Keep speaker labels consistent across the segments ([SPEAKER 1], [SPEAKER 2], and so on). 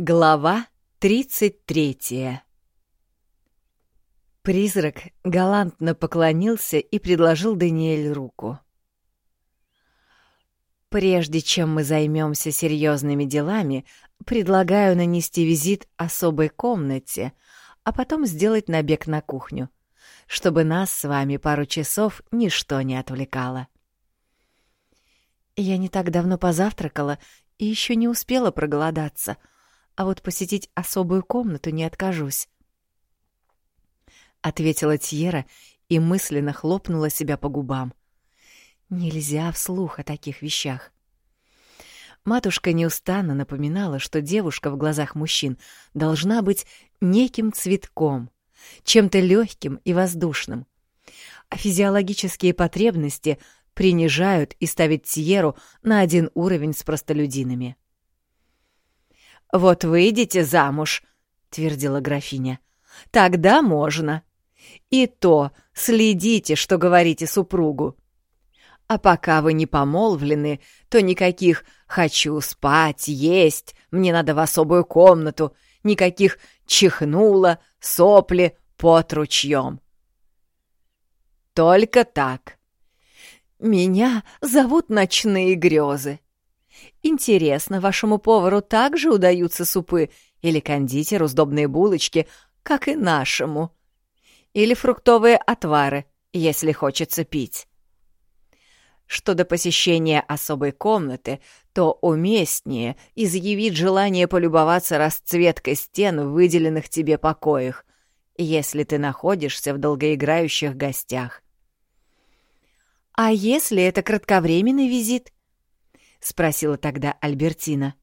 [SPEAKER 1] Глава 33 Призрак галантно поклонился и предложил Даниэль руку. «Прежде чем мы займемся серьезными делами, предлагаю нанести визит особой комнате, а потом сделать набег на кухню, чтобы нас с вами пару часов ничто не отвлекало». Я не так давно позавтракала и еще не успела проголодаться — а вот посетить особую комнату не откажусь. Ответила Тьера и мысленно хлопнула себя по губам. Нельзя вслух о таких вещах. Матушка неустанно напоминала, что девушка в глазах мужчин должна быть неким цветком, чем-то легким и воздушным. А физиологические потребности принижают и ставят Тьеру на один уровень с простолюдинами. «Вот выйдете замуж», — твердила графиня, — «тогда можно. И то следите, что говорите супругу. А пока вы не помолвлены, то никаких «хочу спать», «есть», «мне надо в особую комнату», никаких «чихнула», «сопли», «под ручьем». Только так. Меня зовут Ночные грезы. Интересно, вашему повару также удаются супы или кондитеру сдобные булочки, как и нашему? Или фруктовые отвары, если хочется пить? Что до посещения особой комнаты, то уместнее изъявить желание полюбоваться расцветкой стен в выделенных тебе покоях, если ты находишься в долгоиграющих гостях. А если это кратковременный визит? — спросила тогда Альбертина.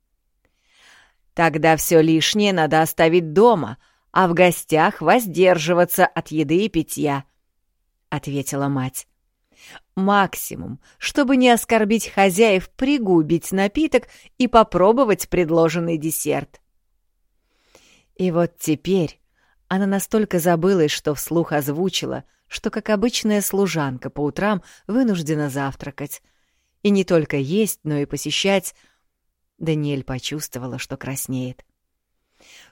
[SPEAKER 1] «Тогда все лишнее надо оставить дома, а в гостях воздерживаться от еды и питья», — ответила мать. «Максимум, чтобы не оскорбить хозяев, пригубить напиток и попробовать предложенный десерт». И вот теперь она настолько забылась, что вслух озвучила, что, как обычная служанка, по утрам вынуждена завтракать, и не только есть, но и посещать. Даниэль почувствовала, что краснеет.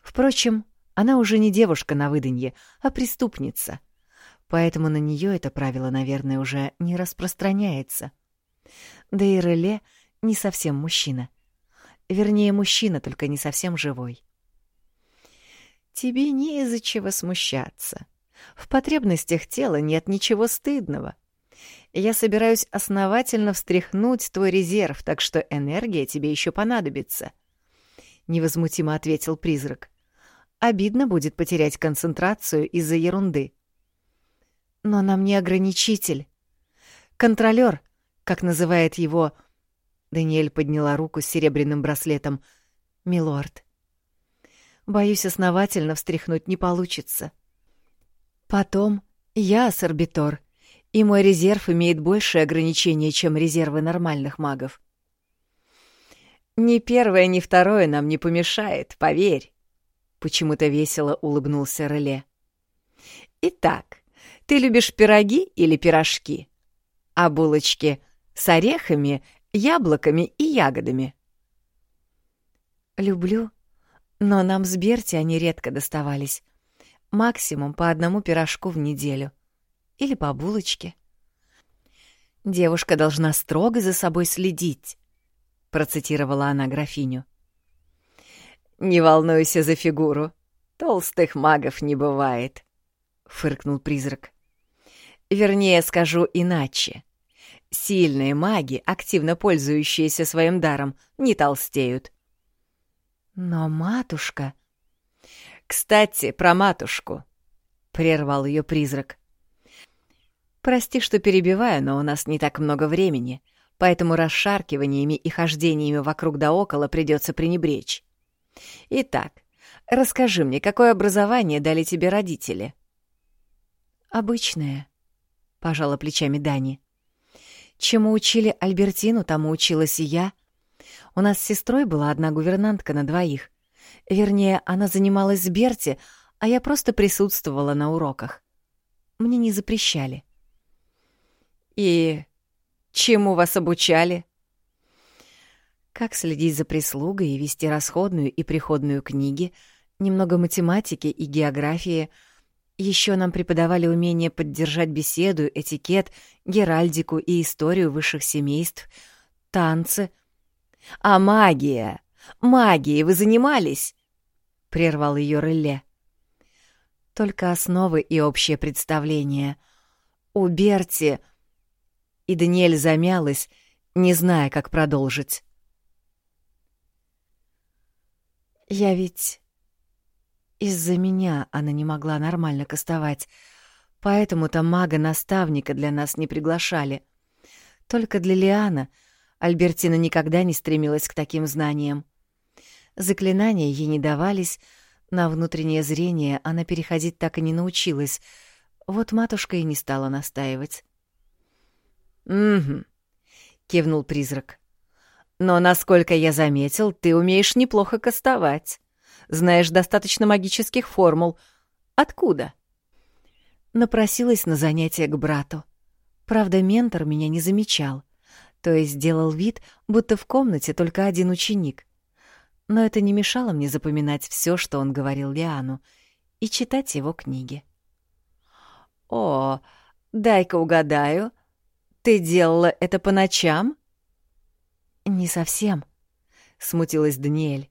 [SPEAKER 1] Впрочем, она уже не девушка на выданье, а преступница. Поэтому на нее это правило, наверное, уже не распространяется. Да и Реле не совсем мужчина. Вернее, мужчина, только не совсем живой. Тебе не из-за чего смущаться. В потребностях тела нет ничего стыдного. Я собираюсь основательно встряхнуть твой резерв, так что энергия тебе еще понадобится. Невозмутимо ответил призрак. Обидно будет потерять концентрацию из-за ерунды. Но нам не ограничитель. Контролер, как называет его... Даниэль подняла руку с серебряным браслетом. «Милорд». Боюсь, основательно встряхнуть не получится. Потом я, Сорбитор, и мой резерв имеет большее ограничение, чем резервы нормальных магов. «Ни первое, ни второе нам не помешает, поверь», — почему-то весело улыбнулся Реле. «Итак, ты любишь пироги или пирожки? А булочки с орехами, яблоками и ягодами?» «Люблю, но нам с Берти они редко доставались. Максимум по одному пирожку в неделю — или по булочке. «Девушка должна строго за собой следить», — процитировала она графиню. «Не волнуйся за фигуру. Толстых магов не бывает», — фыркнул призрак. «Вернее, скажу иначе. Сильные маги, активно пользующиеся своим даром, не толстеют». «Но матушка...» «Кстати, про матушку», — прервал ее призрак. Прости, что перебиваю, но у нас не так много времени, поэтому расшаркиваниями и хождениями вокруг да около придется пренебречь. Итак, расскажи мне, какое образование дали тебе родители? Обычное, пожала плечами Дани. Чему учили Альбертину, тому училась и я. У нас с сестрой была одна гувернантка на двоих. Вернее, она занималась с Берти, а я просто присутствовала на уроках. Мне не запрещали. «И чему вас обучали?» Как следить за прислугой и вести расходную и приходную книги, немного математики и географии. Еще нам преподавали умение поддержать беседу, этикет, геральдику и историю высших семейств, танцы. А магия! Магией вы занимались? прервал ее Реле. Только основы и общее представление. У Берти... И Даниэль замялась, не зная, как продолжить. «Я ведь... Из-за меня она не могла нормально кастовать, поэтому-то мага-наставника для нас не приглашали. Только для Лиана Альбертина никогда не стремилась к таким знаниям. Заклинания ей не давались, на внутреннее зрение она переходить так и не научилась. Вот матушка и не стала настаивать. «Угу», — кивнул призрак. «Но, насколько я заметил, ты умеешь неплохо кастовать. Знаешь достаточно магических формул. Откуда?» Напросилась на занятия к брату. Правда, ментор меня не замечал, то есть делал вид, будто в комнате только один ученик — но это не мешало мне запоминать все, что он говорил Лиану, и читать его книги. «О, дай-ка угадаю, ты делала это по ночам?» «Не совсем», — смутилась Даниэль.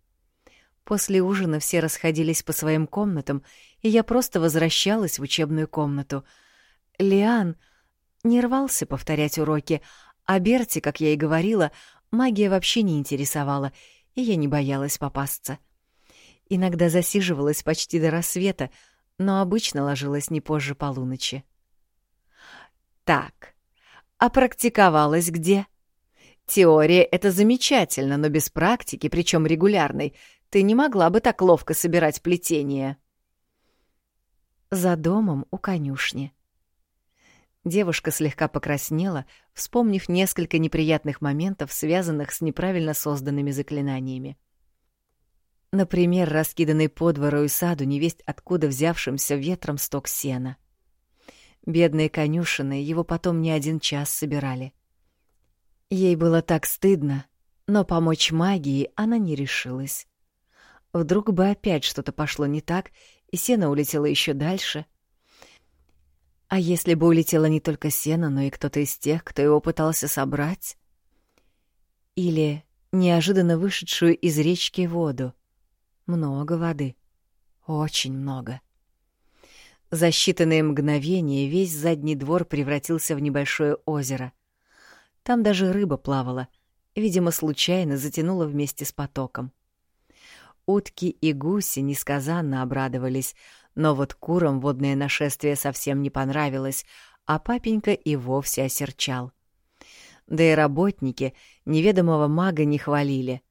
[SPEAKER 1] После ужина все расходились по своим комнатам, и я просто возвращалась в учебную комнату. Лиан не рвался повторять уроки, а Берти, как я и говорила, магия вообще не интересовала — и я не боялась попасться. Иногда засиживалась почти до рассвета, но обычно ложилась не позже полуночи. Так, а практиковалась где? Теория — это замечательно, но без практики, причем регулярной, ты не могла бы так ловко собирать плетение. За домом у конюшни. Девушка слегка покраснела, вспомнив несколько неприятных моментов, связанных с неправильно созданными заклинаниями. Например, раскиданный по двору и саду невесть откуда взявшимся ветром сток сена. Бедные конюшины его потом не один час собирали. Ей было так стыдно, но помочь магии она не решилась. Вдруг бы опять что-то пошло не так, и сено улетело еще дальше — а если бы улетело не только сено, но и кто-то из тех, кто его пытался собрать? Или неожиданно вышедшую из речки воду? Много воды. Очень много. За считанные мгновения весь задний двор превратился в небольшое озеро. Там даже рыба плавала, видимо, случайно затянула вместе с потоком. Утки и гуси несказанно обрадовались — но вот курам водное нашествие совсем не понравилось, а папенька и вовсе осерчал. Да и работники неведомого мага не хвалили,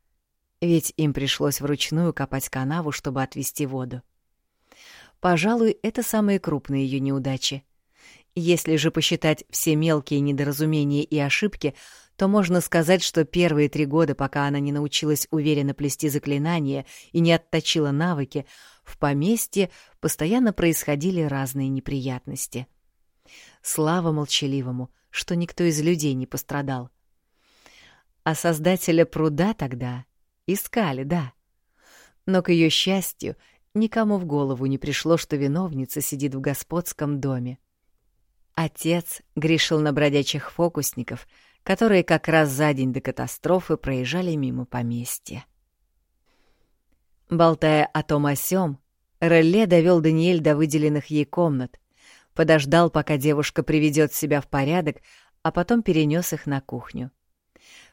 [SPEAKER 1] ведь им пришлось вручную копать канаву, чтобы отвести воду. Пожалуй, это самые крупные ее неудачи. Если же посчитать все мелкие недоразумения и ошибки, то можно сказать, что первые три года, пока она не научилась уверенно плести заклинания и не отточила навыки, в поместье постоянно происходили разные неприятности. Слава молчаливому, что никто из людей не пострадал. А создателя пруда тогда искали, да. Но, к ее счастью, никому в голову не пришло, что виновница сидит в господском доме. Отец грешил на бродячих фокусников — которые как раз за день до катастрофы проезжали мимо поместья. Болтая о том о сём, Релле довел Даниэль до выделенных ей комнат, подождал, пока девушка приведет себя в порядок, а потом перенес их на кухню.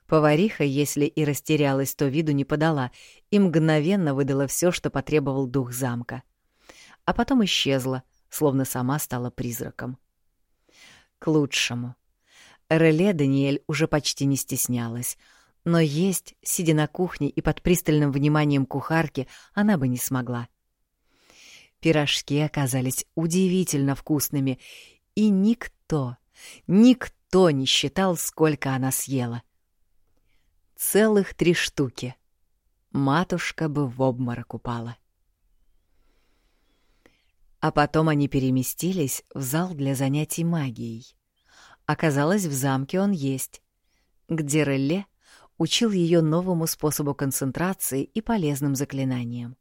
[SPEAKER 1] Повариха, если и растерялась, то виду не подала и мгновенно выдала все, что потребовал дух замка. А потом исчезла, словно сама стала призраком. К лучшему. Реле Даниэль уже почти не стеснялась, но есть, сидя на кухне и под пристальным вниманием кухарки, она бы не смогла. Пирожки оказались удивительно вкусными, и никто, никто не считал, сколько она съела. Целых три штуки. Матушка бы в обморок упала. А потом они переместились в зал для занятий магией. Оказалось, в замке он есть, где Релле учил ее новому способу концентрации и полезным заклинаниям.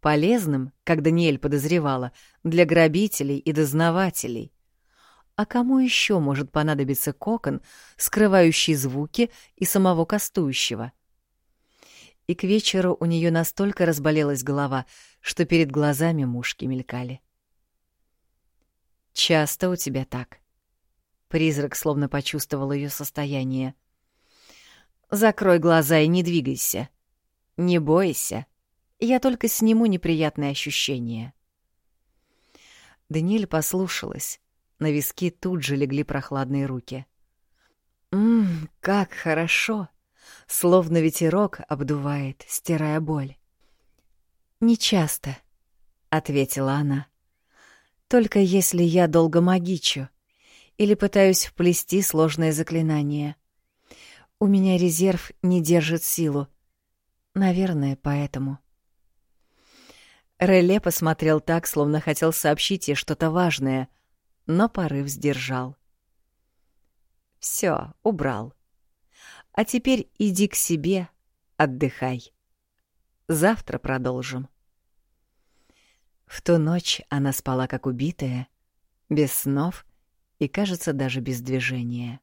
[SPEAKER 1] Полезным, как Даниэль подозревала, для грабителей и дознавателей. А кому еще может понадобиться кокон, скрывающий звуки и самого кастующего? И к вечеру у нее настолько разболелась голова, что перед глазами мушки мелькали. «Часто у тебя так?» Призрак словно почувствовал ее состояние. «Закрой глаза и не двигайся. Не бойся. Я только сниму неприятные ощущения». Даниэль послушалась. На виски тут же легли прохладные руки. «Ммм, как хорошо!» Словно ветерок обдувает, стирая боль. «Не часто», — ответила она. «Только если я долго магичу или пытаюсь вплести сложное заклинание. У меня резерв не держит силу. Наверное, поэтому». Реле посмотрел так, словно хотел сообщить ей что-то важное, но порыв сдержал. «Всё, убрал. А теперь иди к себе, отдыхай. Завтра продолжим». В ту ночь она спала как убитая, без снов и, кажется, даже без движения.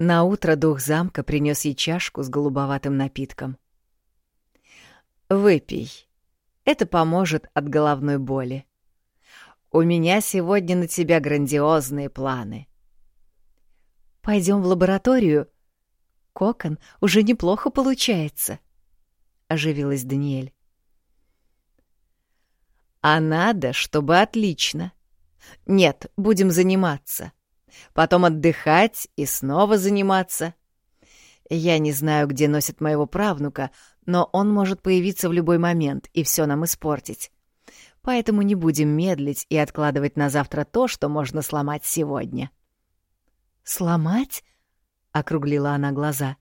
[SPEAKER 1] На утро дух замка принес ей чашку с голубоватым напитком. «Выпей. Это поможет от головной боли. У меня сегодня на тебя грандиозные планы». «Пойдем в лабораторию. Кокон уже неплохо получается», — оживилась Даниэль. А надо, чтобы отлично. Нет, будем заниматься. Потом отдыхать и снова заниматься. Я не знаю, где носит моего правнука, но он может появиться в любой момент и все нам испортить. Поэтому не будем медлить и откладывать на завтра то, что можно сломать сегодня. «Сломать?» — округлила она глаза.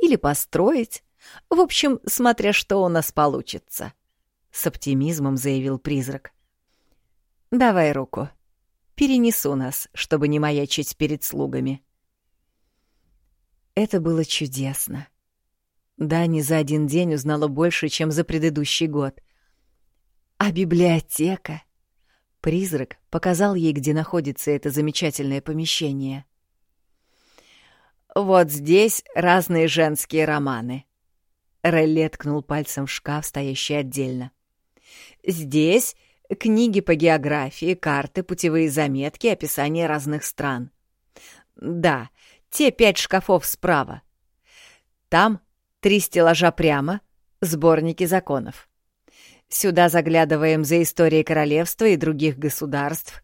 [SPEAKER 1] «Или построить. В общем, смотря что у нас получится» с оптимизмом заявил призрак. Давай руку. Перенесу нас, чтобы не маячить перед слугами. Это было чудесно. Дани за один день узнала больше, чем за предыдущий год. А библиотека? Призрак показал ей, где находится это замечательное помещение. Вот здесь разные женские романы. Релли ткнул пальцем в шкаф, стоящий отдельно. Здесь книги по географии, карты, путевые заметки, описание разных стран. Да, те пять шкафов справа. Там три стеллажа прямо, сборники законов. Сюда заглядываем за историей королевства и других государств,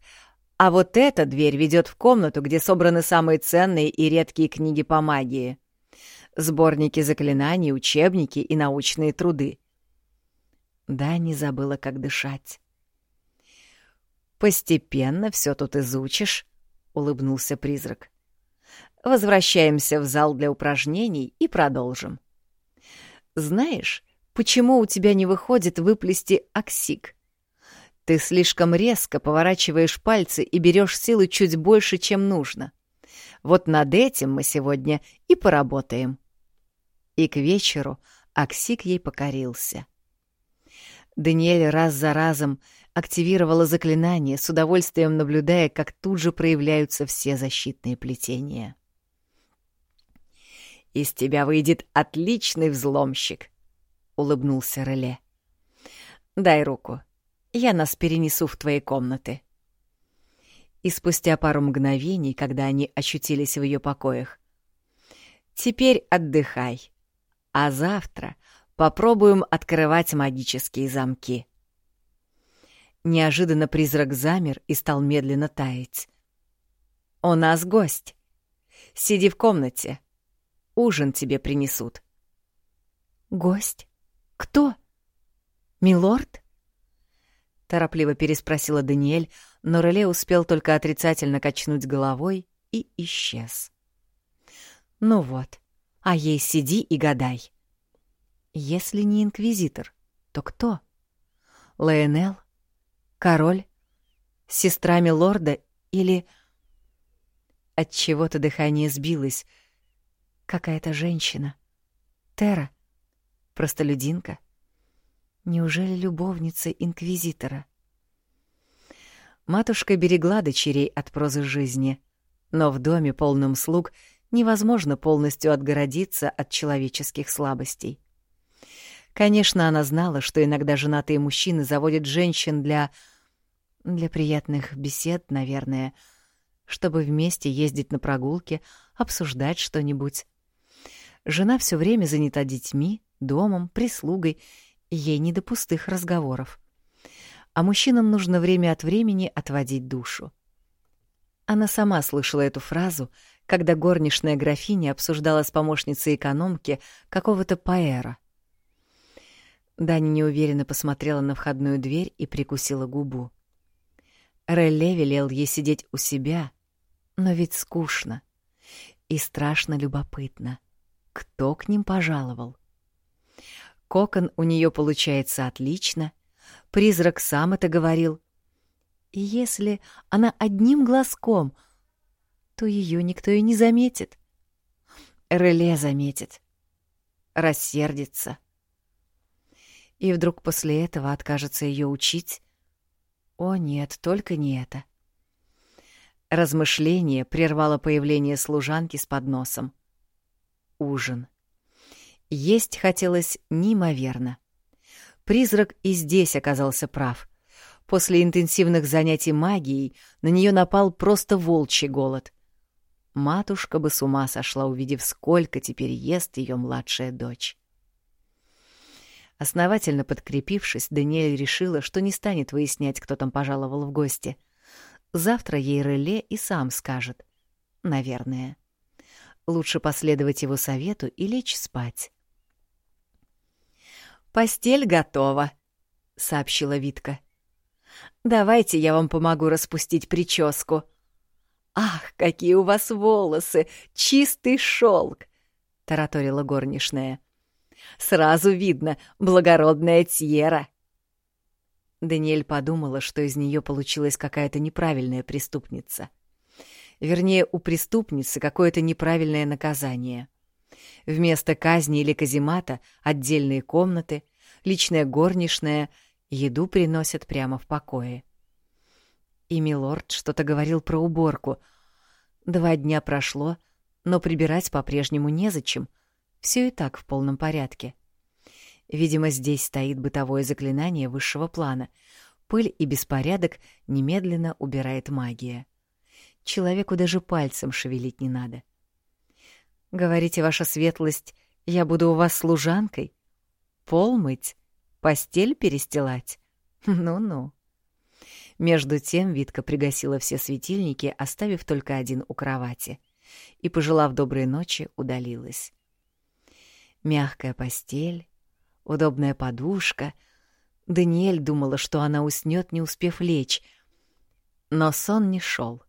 [SPEAKER 1] а вот эта дверь ведет в комнату, где собраны самые ценные и редкие книги по магии. Сборники заклинаний, учебники и научные труды. Да, не забыла, как дышать. «Постепенно все тут изучишь», — улыбнулся призрак. «Возвращаемся в зал для упражнений и продолжим. Знаешь, почему у тебя не выходит выплести оксик? Ты слишком резко поворачиваешь пальцы и берешь силы чуть больше, чем нужно. Вот над этим мы сегодня и поработаем». И к вечеру Аксик ей покорился. Даниэль раз за разом активировала заклинание, с удовольствием наблюдая, как тут же проявляются все защитные плетения. «Из тебя выйдет отличный взломщик», — улыбнулся Реле. «Дай руку. Я нас перенесу в твои комнаты». И спустя пару мгновений, когда они очутились в ее покоях, «Теперь отдыхай, а завтра Попробуем открывать магические замки. Неожиданно призрак замер и стал медленно таять. «У нас гость. Сиди в комнате. Ужин тебе принесут». «Гость? Кто? Милорд?» Торопливо переспросила Даниэль, но Реле успел только отрицательно качнуть головой и исчез. «Ну вот, а ей сиди и гадай». Если не инквизитор, то кто? От чего то дыхание сбилось. Какая-то женщина. Тера. Простолюдинка. Неужели любовница инквизитора? Матушка берегла дочерей от прозы жизни, но в доме, полном слуг, невозможно полностью отгородиться от человеческих слабостей. Конечно, она знала, что иногда женатые мужчины заводят женщин для... для приятных бесед, наверное, чтобы вместе ездить на прогулки, обсуждать что-нибудь. Жена все время занята детьми, домом, прислугой, ей не до пустых разговоров. А мужчинам нужно время от времени отводить душу. Она сама слышала эту фразу, когда горничная графиня обсуждала с помощницей экономки какого-то паэра. Дани неуверенно посмотрела на входную дверь и прикусила губу. Релле велел ей сидеть у себя, но ведь скучно и страшно любопытно. Кто к ним пожаловал? Кокон у нее получается отлично. Призрак сам это говорил. И если она одним глазком, то ее никто и не заметит. Реле заметит. Рассердится и вдруг после этого откажется ее учить? О нет, только не это. Размышление прервало появление служанки с подносом. Ужин. Есть хотелось неимоверно. Призрак и здесь оказался прав. После интенсивных занятий магией на нее напал просто волчий голод. Матушка бы с ума сошла, увидев, сколько теперь ест ее младшая дочь. Основательно подкрепившись, Даниэль решила, что не станет выяснять, кто там пожаловал в гости. Завтра ей Реле и сам скажет. Наверное. Лучше последовать его совету и лечь спать. «Постель готова», — сообщила Витка. «Давайте я вам помогу распустить прическу». «Ах, какие у вас волосы! Чистый шелк!» — тараторила горничная. Сразу видно, благородная Тьера. Даниэль подумала, что из нее получилась какая-то неправильная преступница. Вернее, у преступницы какое-то неправильное наказание. Вместо казни или каземата — отдельные комнаты, личная горничная, еду приносят прямо в покое. И милорд что-то говорил про уборку. Два дня прошло, но прибирать по-прежнему незачем — все и так в полном порядке. Видимо, здесь стоит бытовое заклинание высшего плана. Пыль и беспорядок немедленно убирает магия. Человеку даже пальцем шевелить не надо. Говорите, ваша светлость, я буду у вас служанкой? Пол мыть? Постель перестилать? Ну-ну. Между тем Витка пригасила все светильники, оставив только один у кровати, и, пожелав доброй ночи, удалилась. Мягкая постель, удобная подушка. Даниэль думала, что она уснет, не успев лечь. Но сон не шел.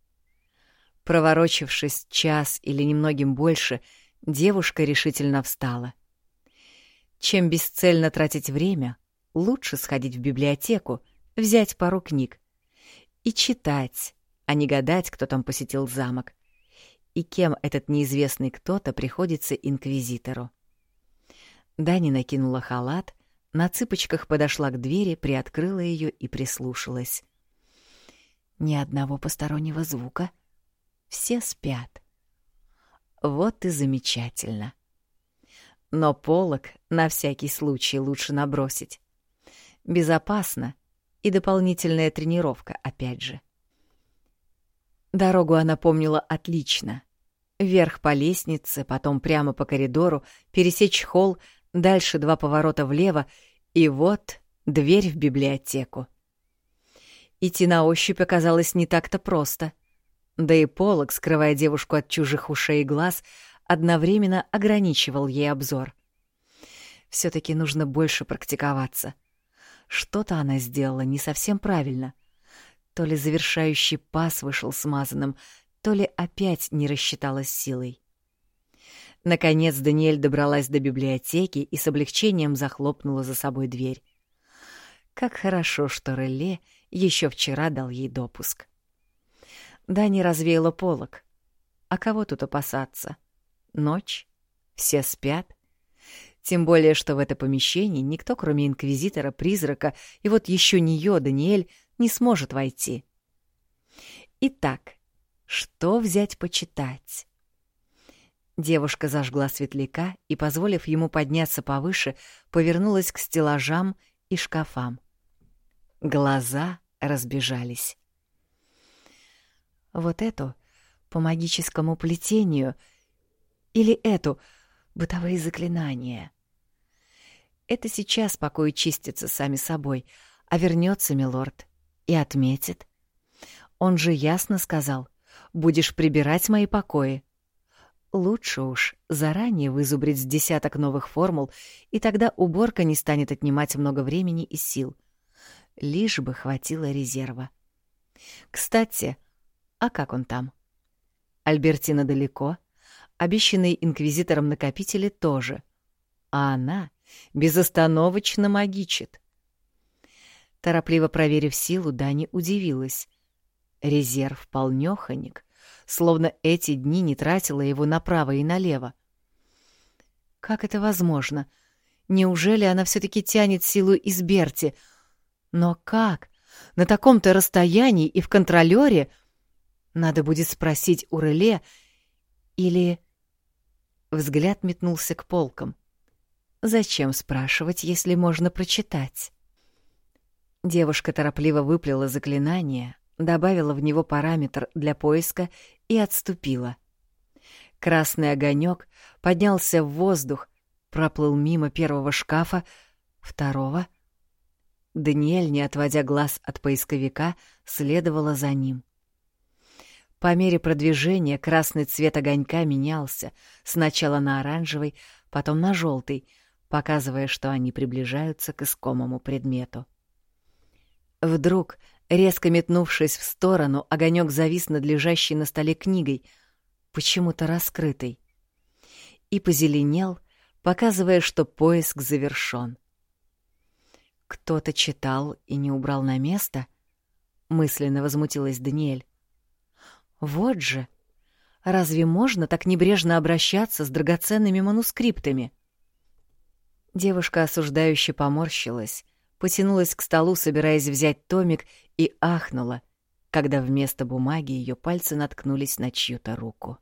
[SPEAKER 1] Проворочившись час или немногим больше, девушка решительно встала. Чем бесцельно тратить время, лучше сходить в библиотеку, взять пару книг и читать, а не гадать, кто там посетил замок и кем этот неизвестный кто-то приходится инквизитору. Дани накинула халат, на цыпочках подошла к двери, приоткрыла ее и прислушалась. Ни одного постороннего звука. Все спят. Вот и замечательно. Но полог на всякий случай лучше набросить. Безопасно и дополнительная тренировка, опять же. Дорогу она помнила отлично. Вверх по лестнице, потом прямо по коридору, пересечь холл, Дальше два поворота влево, и вот дверь в библиотеку. Идти на ощупь оказалось не так-то просто. Да и полог, скрывая девушку от чужих ушей и глаз, одновременно ограничивал ей обзор. все таки нужно больше практиковаться. Что-то она сделала не совсем правильно. То ли завершающий пас вышел смазанным, то ли опять не рассчиталась силой. Наконец Даниэль добралась до библиотеки и с облегчением захлопнула за собой дверь. Как хорошо, что Реле еще вчера дал ей допуск. Дани развеяла полог. А кого тут опасаться? Ночь, все спят. Тем более, что в это помещение никто, кроме инквизитора, призрака и вот еще нее, Даниэль, не сможет войти. Итак, что взять почитать? Девушка зажгла светляка и, позволив ему подняться повыше, повернулась к стеллажам и шкафам. Глаза разбежались. Вот эту по магическому плетению или эту бытовые заклинания. Это сейчас покои чистятся сами собой, а вернется милорд и отметит. Он же ясно сказал, будешь прибирать мои покои. Лучше уж заранее вызубрить десяток новых формул, и тогда уборка не станет отнимать много времени и сил. Лишь бы хватило резерва. Кстати, а как он там? Альбертина далеко, обещанные инквизитором накопители тоже. А она безостановочно магичит. Торопливо проверив силу, Дани удивилась. Резерв полнёхонек словно эти дни не тратила его направо и налево. Как это возможно? Неужели она все-таки тянет силу из Берти? Но как? На таком-то расстоянии и в контролёре? Надо будет спросить у Реле или... Взгляд метнулся к полкам. Зачем спрашивать, если можно прочитать? Девушка торопливо выплела заклинание, добавила в него параметр для поиска и отступила. Красный огонек поднялся в воздух, проплыл мимо первого шкафа, второго. Даниэль, не отводя глаз от поисковика, следовала за ним. По мере продвижения красный цвет огонька менялся, сначала на оранжевый, потом на желтый, показывая, что они приближаются к искомому предмету. Вдруг Резко метнувшись в сторону, огонек завис над лежащей на столе книгой, почему-то раскрытой, и позеленел, показывая, что поиск завершён. «Кто-то читал и не убрал на место?» — мысленно возмутилась Даниэль. «Вот же! Разве можно так небрежно обращаться с драгоценными манускриптами?» Девушка осуждающе поморщилась, потянулась к столу, собираясь взять томик, и ахнула, когда вместо бумаги ее пальцы наткнулись на чью-то руку.